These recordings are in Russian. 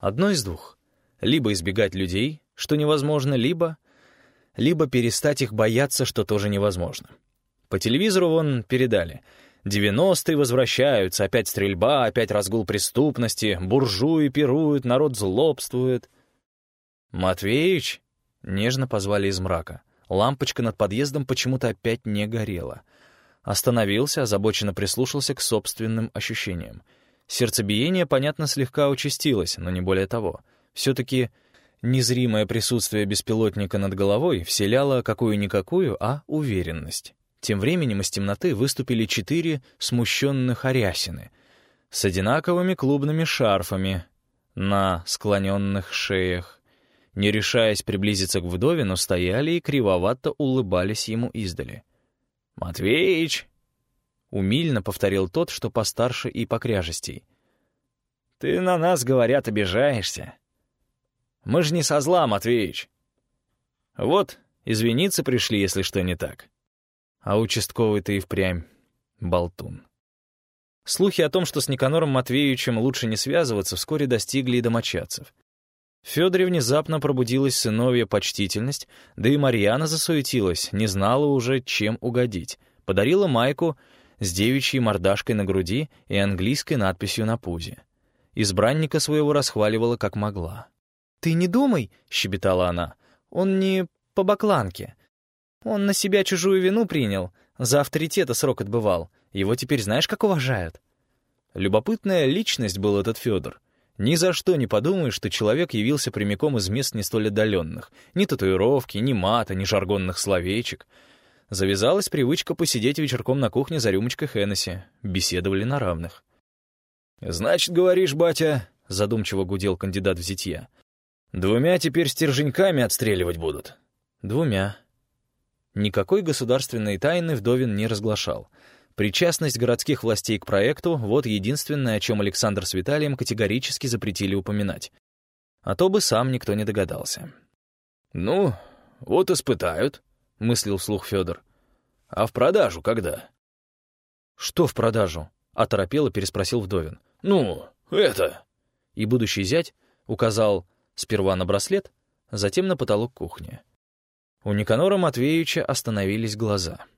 Одно из двух. Либо избегать людей, что невозможно, либо... Либо перестать их бояться, что тоже невозможно. По телевизору вон передали. 90-е возвращаются, опять стрельба, опять разгул преступности, буржуи пируют, народ злобствует. «Матвеич?» — нежно позвали из мрака. Лампочка над подъездом почему-то опять не горела. Остановился, озабоченно прислушался к собственным ощущениям. Сердцебиение, понятно, слегка участилось, но не более того. Все-таки незримое присутствие беспилотника над головой вселяло какую-никакую, а уверенность. Тем временем из темноты выступили четыре смущенных арясины с одинаковыми клубными шарфами на склоненных шеях не решаясь приблизиться к вдове, но стояли и кривовато улыбались ему издали. «Матвеич!» — умильно повторил тот, что постарше и покряжестей. «Ты на нас, говорят, обижаешься. Мы же не со зла, Матвеич. Вот, извиниться пришли, если что не так. А участковый-то и впрямь болтун». Слухи о том, что с Никанором Матвеевичем лучше не связываться, вскоре достигли и домочадцев — Федоре внезапно пробудилась сыновья почтительность, да и Марьяна засуетилась, не знала уже, чем угодить. Подарила майку с девичьей мордашкой на груди и английской надписью на пузе. Избранника своего расхваливала как могла. «Ты не думай», — щебетала она, — «он не по бакланке. Он на себя чужую вину принял, за авторитета срок отбывал. Его теперь знаешь, как уважают?» Любопытная личность был этот Федор — ни за что не подумаешь, что человек явился прямиком из мест не столь отдаленных. Ни татуировки, ни мата, ни жаргонных словечек. Завязалась привычка посидеть вечерком на кухне за рюмочкой Хеннесси. Беседовали на равных. «Значит, говоришь, батя», — задумчиво гудел кандидат в зятья, «двумя теперь стерженьками отстреливать будут». «Двумя». Никакой государственной тайны Вдовин не разглашал — Причастность городских властей к проекту — вот единственное, о чем Александр с Виталием категорически запретили упоминать. А то бы сам никто не догадался. «Ну, вот испытают», — мыслил вслух Федор. «А в продажу когда?» «Что в продажу?» — оторопело переспросил Вдовин. «Ну, это...» И будущий зять указал сперва на браслет, затем на потолок кухни. У Никанора Матвеевича остановились глаза —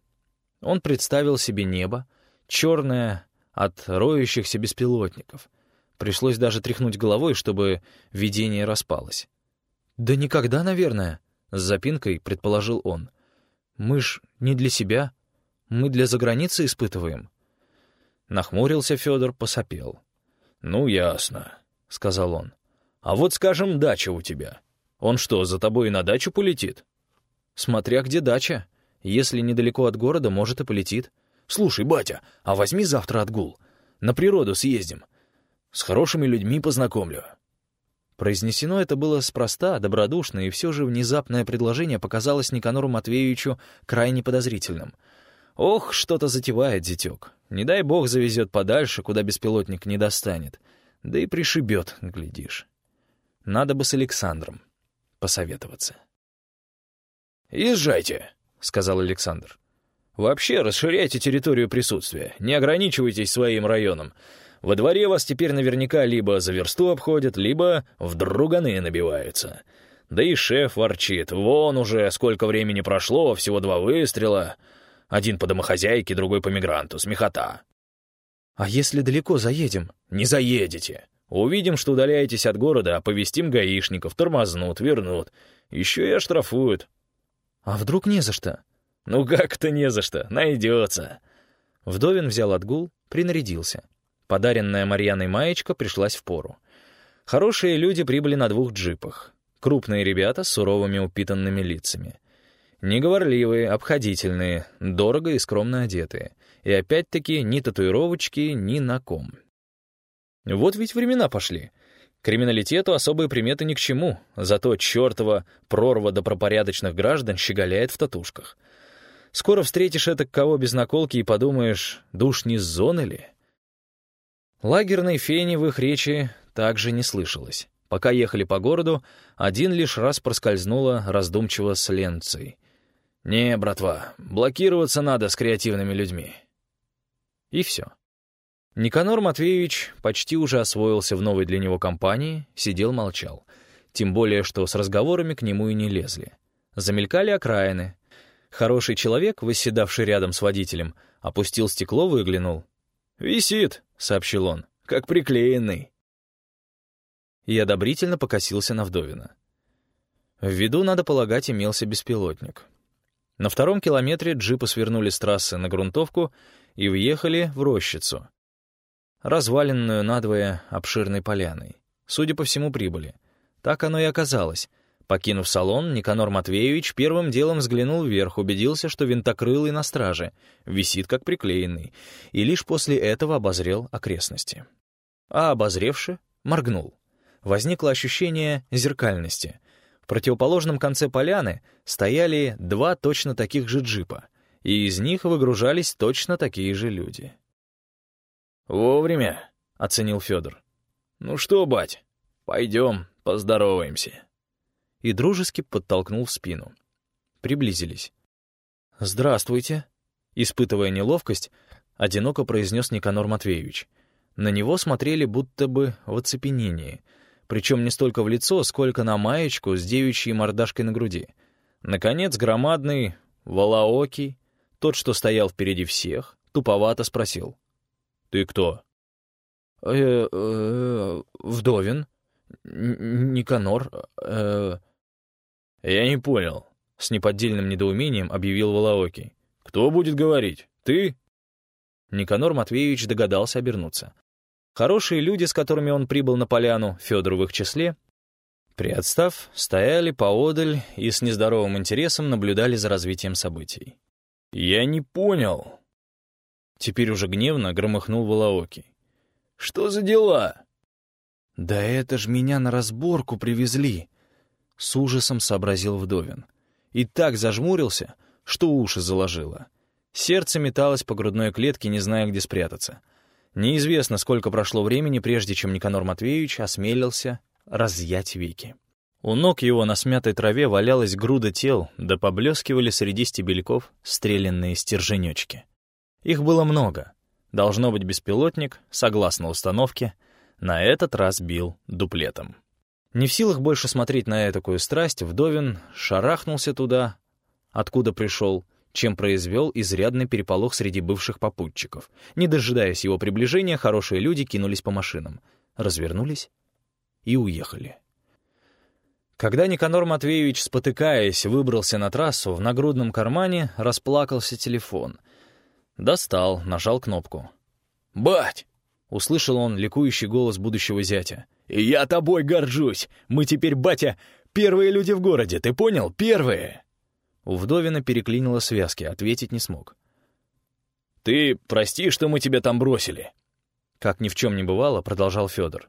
он представил себе небо, черное от роющихся беспилотников. Пришлось даже тряхнуть головой, чтобы видение распалось. «Да никогда, наверное», — с запинкой предположил он. «Мы ж не для себя, мы для заграницы испытываем». Нахмурился Федор, посопел. «Ну, ясно», — сказал он. «А вот, скажем, дача у тебя. Он что, за тобой на дачу полетит?» «Смотря где дача», если недалеко от города, может, и полетит. «Слушай, батя, а возьми завтра отгул. На природу съездим. С хорошими людьми познакомлю». Произнесено это было спроста, добродушно, и все же внезапное предложение показалось Никанору Матвеевичу крайне подозрительным. «Ох, что-то затевает зятек. Не дай бог завезет подальше, куда беспилотник не достанет. Да и пришибет, глядишь. Надо бы с Александром посоветоваться». «Езжайте», — сказал Александр. «Вообще расширяйте территорию присутствия, не ограничивайтесь своим районом. Во дворе вас теперь наверняка либо за версту обходят, либо в друганы набиваются. Да и шеф ворчит. Вон уже сколько времени прошло, всего два выстрела. Один по домохозяйке, другой по мигранту, смехота». «А если далеко заедем?» «Не заедете. Увидим, что удаляетесь от города, оповестим гаишников, тормознут, вернут. Еще и оштрафуют. «А вдруг не за что?» «Ну как-то не за что, найдется». Вдовин взял отгул, принарядился. Подаренная Марьяной маечка пришлась в пору. Хорошие люди прибыли на двух джипах. Крупные ребята с суровыми упитанными лицами. Неговорливые, обходительные, дорого и скромно одетые. И опять-таки ни татуировочки, ни на ком. Вот ведь времена пошли. Криминалитету особые приметы ни к чему, зато чертова прорва добропорядочных граждан щеголяет в татушках. Скоро встретишь это кого без наколки и подумаешь, душ не с зоны ли? Лагерной фени в их речи также не слышалось. Пока ехали по городу, один лишь раз проскользнула раздумчиво с ленцей. «Не, братва, блокироваться надо с креативными людьми». И все. Никанор Матвеевич почти уже освоился в новой для него компании, сидел-молчал. Тем более, что с разговорами к нему и не лезли. Замелькали окраины. Хороший человек, восседавший рядом с водителем, опустил стекло, выглянул. «Висит», — сообщил он, — «как приклеенный». И одобрительно покосился на Вдовина. В виду, надо полагать, имелся беспилотник. На втором километре джипы свернули с трассы на грунтовку и въехали в рощицу, разваленную надвое обширной поляной. Судя по всему, прибыли. Так оно и оказалось. Покинув салон, Никанор Матвеевич первым делом взглянул вверх, убедился, что винтокрылый на страже, висит как приклеенный, и лишь после этого обозрел окрестности. А обозревши, моргнул. Возникло ощущение зеркальности. В противоположном конце поляны стояли два точно таких же джипа, и из них выгружались точно такие же люди. «Вовремя», — оценил Федор. «Ну что, бать, пойдем, поздороваемся». И дружески подтолкнул в спину. Приблизились. «Здравствуйте», — испытывая неловкость, одиноко произнес Никанор Матвеевич. На него смотрели будто бы в оцепенении, причем не столько в лицо, сколько на маечку с девичьей мордашкой на груди. Наконец, громадный, волоокий, тот, что стоял впереди всех, туповато спросил. «Ты кто?» «Э, э, Вдовин. Никанор. Э...» «Я не понял», — с неподдельным недоумением объявил Волоокий. «Кто будет говорить? Ты?» Никанор Матвеевич догадался обернуться. Хорошие люди, с которыми он прибыл на поляну, Федор в их числе, приотстав, стояли поодаль и с нездоровым интересом наблюдали за развитием событий. «Я не понял», Теперь уже гневно громыхнул Волоокий. «Что за дела?» «Да это ж меня на разборку привезли!» С ужасом сообразил Вдовин. И так зажмурился, что уши заложило. Сердце металось по грудной клетке, не зная, где спрятаться. Неизвестно, сколько прошло времени, прежде чем Никанор Матвеевич осмелился разъять веки. У ног его на смятой траве валялась груда тел, да поблескивали среди стебельков стрелянные стерженечки. Их было много. Должно быть беспилотник, согласно установке, на этот раз бил дуплетом. Не в силах больше смотреть на этакую страсть, Вдовин шарахнулся туда, откуда пришел, чем произвел изрядный переполох среди бывших попутчиков. Не дожидаясь его приближения, хорошие люди кинулись по машинам, развернулись и уехали. Когда Никанор Матвеевич, спотыкаясь, выбрался на трассу, в нагрудном кармане расплакался телефон — Достал, нажал кнопку. «Бать!» — услышал он ликующий голос будущего зятя. «Я тобой горжусь! Мы теперь, батя, первые люди в городе, ты понял? Первые!» У Вдовина переклинило связки, ответить не смог. «Ты прости, что мы тебя там бросили!» Как ни в чем не бывало, продолжал Федор.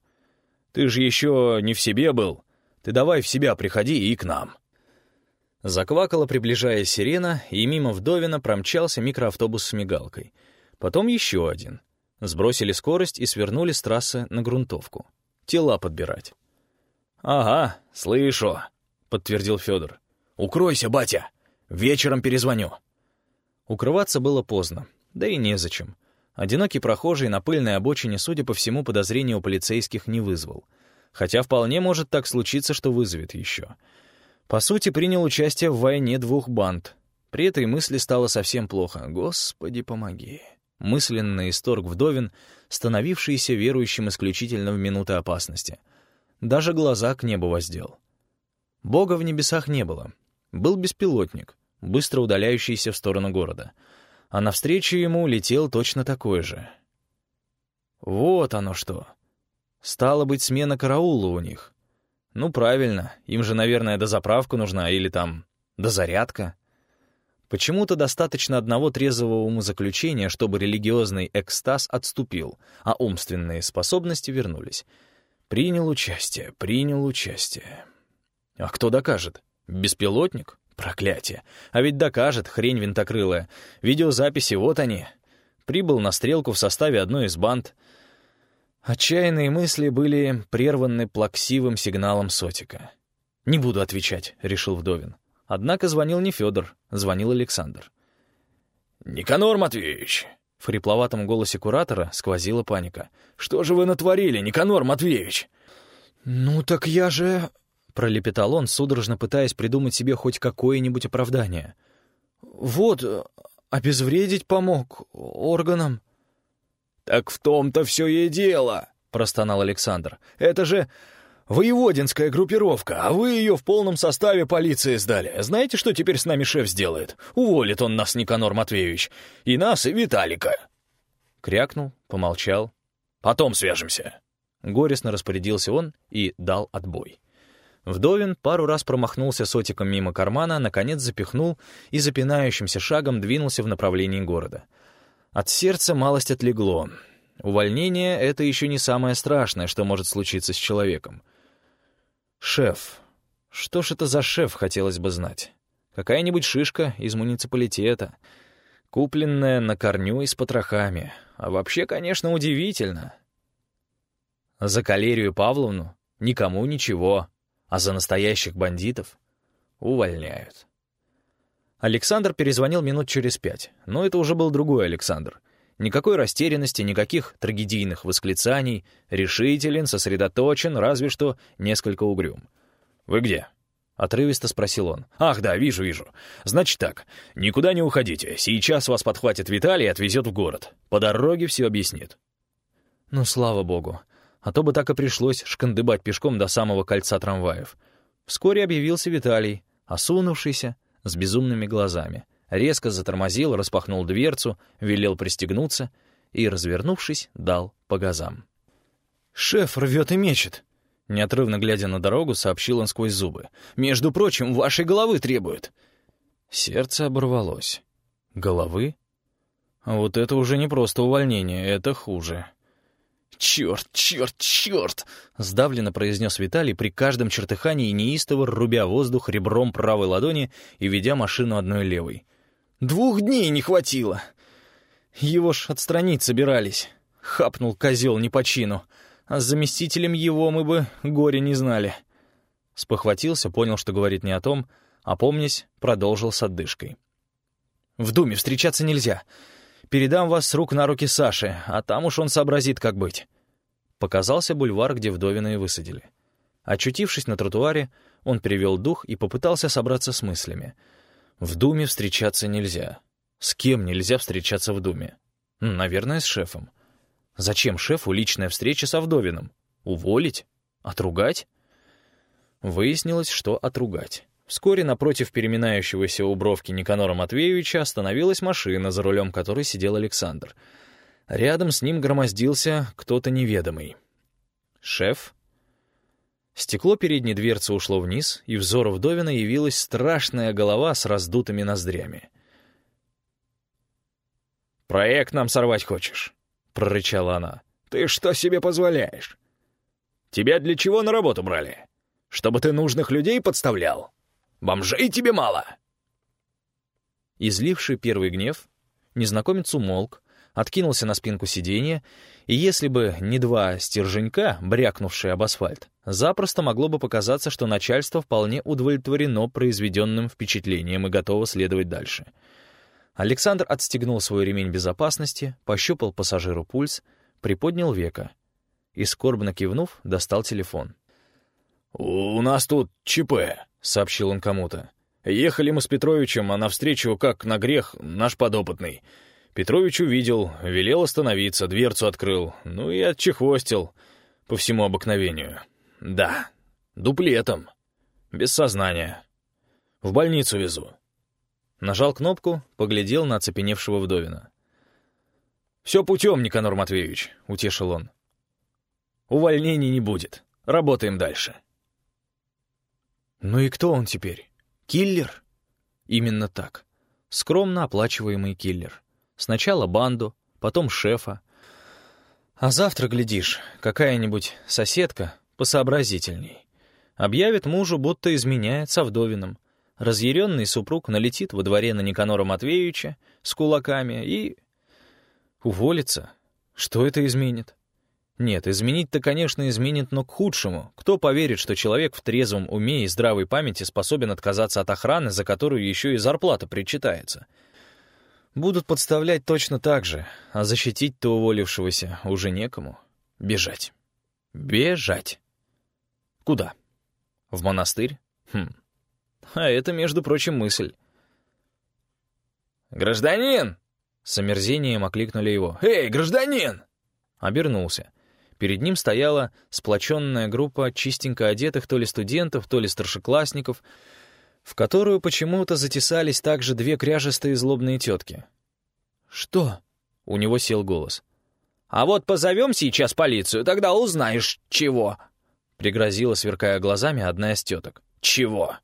«Ты же еще не в себе был. Ты давай в себя приходи и к нам!» Заквакала, приближаясь сирена, и мимо Вдовина промчался микроавтобус с мигалкой. Потом еще один. Сбросили скорость и свернули с трассы на грунтовку. Тела подбирать. «Ага, слышу», — подтвердил Федор. «Укройся, батя! Вечером перезвоню». Укрываться было поздно, да и незачем. Одинокий прохожий на пыльной обочине, судя по всему, подозрения у полицейских не вызвал. Хотя вполне может так случиться, что вызовет еще. По сути, принял участие в войне двух банд. При этой мысли стало совсем плохо. «Господи, помоги!» Мысленно исторг вдовин, становившийся верующим исключительно в минуты опасности. Даже глаза к небу воздел. Бога в небесах не было. Был беспилотник, быстро удаляющийся в сторону города. А навстречу ему летел точно такой же. Вот оно что. Стало быть, смена караула у них. Ну, правильно, им же, наверное, дозаправка нужна или там дозарядка. Почему-то достаточно одного трезвого умозаключения, чтобы религиозный экстаз отступил, а умственные способности вернулись. Принял участие, принял участие. А кто докажет? Беспилотник? Проклятие. А ведь докажет, хрень винтокрылая. Видеозаписи, вот они. Прибыл на стрелку в составе одной из банд — Отчаянные мысли были прерваны плаксивым сигналом сотика. «Не буду отвечать», — решил Вдовин. Однако звонил не Федор, звонил Александр. «Никанор Матвеевич!» В хрипловатом голосе куратора сквозила паника. «Что же вы натворили, Никанор Матвеевич?» «Ну так я же...» — пролепетал он, судорожно пытаясь придумать себе хоть какое-нибудь оправдание. «Вот, обезвредить помог органам». «Так в том-то все и дело», — простонал Александр. «Это же воеводинская группировка, а вы ее в полном составе полиции сдали. Знаете, что теперь с нами шеф сделает? Уволит он нас, Никанор Матвеевич. И нас, и Виталика». Крякнул, помолчал. «Потом свяжемся». Горестно распорядился он и дал отбой. Вдовин пару раз промахнулся сотиком мимо кармана, наконец запихнул и запинающимся шагом двинулся в направлении города. От сердца малость отлегло. Увольнение — это еще не самое страшное, что может случиться с человеком. Шеф. Что ж это за шеф, хотелось бы знать. Какая-нибудь шишка из муниципалитета, купленная на корню и с потрохами. А вообще, конечно, удивительно. За Калерию Павловну никому ничего, а за настоящих бандитов увольняют. Александр перезвонил минут через пять, но это уже был другой Александр. Никакой растерянности, никаких трагедийных восклицаний, решителен, сосредоточен, разве что несколько угрюм. «Вы где?» — отрывисто спросил он. «Ах, да, вижу, вижу. Значит так, никуда не уходите. Сейчас вас подхватит Виталий и отвезет в город. По дороге все объяснит». «Ну, слава богу а то бы так и пришлось шкандыбать пешком до самого кольца трамваев. Вскоре объявился Виталий, осунувшийся, с безумными глазами. Резко затормозил, распахнул дверцу, велел пристегнуться и, развернувшись, дал по газам. «Шеф рвет и мечет!» Неотрывно глядя на дорогу, сообщил он сквозь зубы. «Между прочим, вашей головы требуют!» Сердце оборвалось. «Головы?» Вот это уже не просто увольнение, это хуже. «Черт, черт, черт!» — сдавленно произнес Виталий при каждом чертыхании, неистово рубя воздух ребром правой ладони и ведя машину одной левой. «Двух дней не хватило!» Его ж отстранить собирались. Хапнул козел не по чину. А с заместителем его мы бы горе не знали. Спохватился, понял, что говорит не о том, а помнясь, продолжил с отдышкой. «В Думе встречаться нельзя. Передам вас с рук на руки Саше, а там уж он сообразит, как быть». Показался бульвар, где вдовина и высадили. Очутившись на тротуаре, он перевел дух и попытался собраться с мыслями. В Думе встречаться нельзя. С кем нельзя встречаться в Думе? Наверное, с шефом. Зачем шефу личная встреча со Вдовиным? Уволить? Отругать? Выяснилось, что отругать. Вскоре напротив переминающегося у бровки Никанора Матвеевича остановилась машина, за рулем которой сидел Александр. Рядом с ним громоздился кто-то неведомый. «Шеф?» Стекло передней дверцы ушло вниз, и взору вдовина явилась страшная голова с раздутыми ноздрями. «Проект нам сорвать хочешь?» — прорычала она. «Ты что себе позволяешь? Тебя для чего на работу брали? Чтобы ты нужных людей подставлял?» Бомжей тебе мало!» Изливший первый гнев, незнакомец умолк, откинулся на спинку сиденья, и если бы не два стерженька, брякнувшие об асфальт, запросто могло бы показаться, что начальство вполне удовлетворено произведенным впечатлением и готово следовать дальше. Александр отстегнул свой ремень безопасности, пощупал пассажиру пульс, приподнял века и, скорбно кивнув, достал телефон. «У нас тут ЧП», — сообщил он кому-то. «Ехали мы с Петровичем, а навстречу, как на грех, наш подопытный. Петрович увидел, велел остановиться, дверцу открыл, ну и отчехвостил по всему обыкновению. Да, дуплетом, без сознания. В больницу везу». Нажал кнопку, поглядел на оцепеневшего вдовина. «Все путем, Никанор Матвеевич», — утешил он. «Увольнений не будет. Работаем дальше». Ну и кто он теперь? Киллер? Именно так. Скромно оплачиваемый киллер. Сначала банду, потом шефа. А завтра, глядишь, какая-нибудь соседка посообразительней. Объявит мужу, будто изменяет со. Разъяренный супруг налетит во дворе на Никанора Матвеевича с кулаками и... Уволится. Что это изменит? Нет, изменить-то, конечно, изменит, но к худшему. Кто поверит, что человек в трезвом уме и здравой памяти способен отказаться от охраны, за которую еще и зарплата причитается? Будут подставлять точно так же, а защитить-то уволившегося уже некому. Бежать. Бежать. Куда? В монастырь? Хм. А это, между прочим, мысль. «Гражданин!» С омерзением окликнули его. «Эй, гражданин!» Обернулся. Перед ним стояла сплоченная группа чистенько одетых то ли студентов, то ли старшеклассников, в которую почему-то затесались также две кряжестые злобные тетки. «Что?» — у него сел голос. «А вот позовем сейчас полицию, тогда узнаешь, чего!» — пригрозила, сверкая глазами, одна из теток. «Чего?»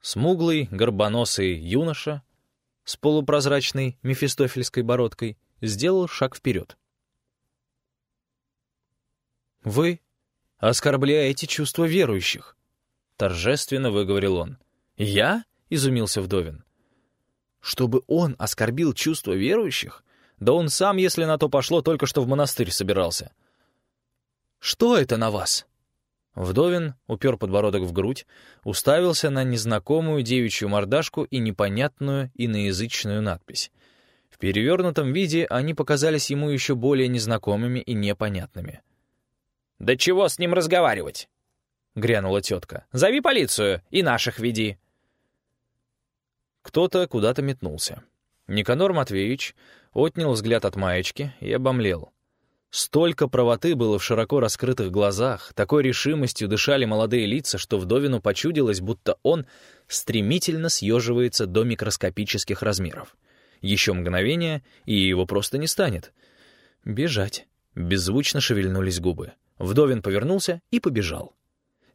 Смуглый, горбоносый юноша с полупрозрачной мефистофельской бородкой сделал шаг вперед. «Вы оскорбляете чувства верующих», — торжественно выговорил он. «Я?» — изумился Вдовин. «Чтобы он оскорбил чувства верующих? Да он сам, если на то пошло, только что в монастырь собирался. Что это на вас?» Вдовин упер подбородок в грудь, уставился на незнакомую девичью мордашку и непонятную иноязычную надпись. В перевернутом виде они показались ему еще более незнакомыми и непонятными — «Да чего с ним разговаривать?» — грянула тетка. «Зови полицию и наших веди». Кто-то куда-то метнулся. Никанор Матвеевич отнял взгляд от маечки и обомлел. Столько правоты было в широко раскрытых глазах, такой решимостью дышали молодые лица, что вдовину почудилось, будто он стремительно съеживается до микроскопических размеров. Еще мгновение, и его просто не станет. Бежать. Беззвучно шевельнулись губы. Вдовин повернулся и побежал.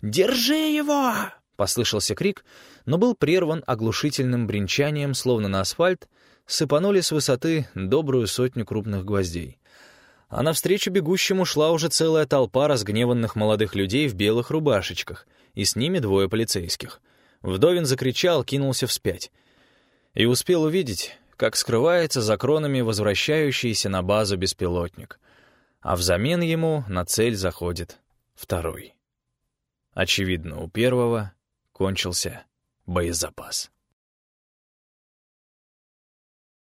«Держи его!» — послышался крик, но был прерван оглушительным бренчанием, словно на асфальт сыпанули с высоты добрую сотню крупных гвоздей. А навстречу бегущему шла уже целая толпа разгневанных молодых людей в белых рубашечках, и с ними двое полицейских. Вдовин закричал, кинулся вспять. И успел увидеть, как скрывается за кронами возвращающийся на базу беспилотник — а взамен ему на цель заходит второй. Очевидно, у первого кончился боезапас.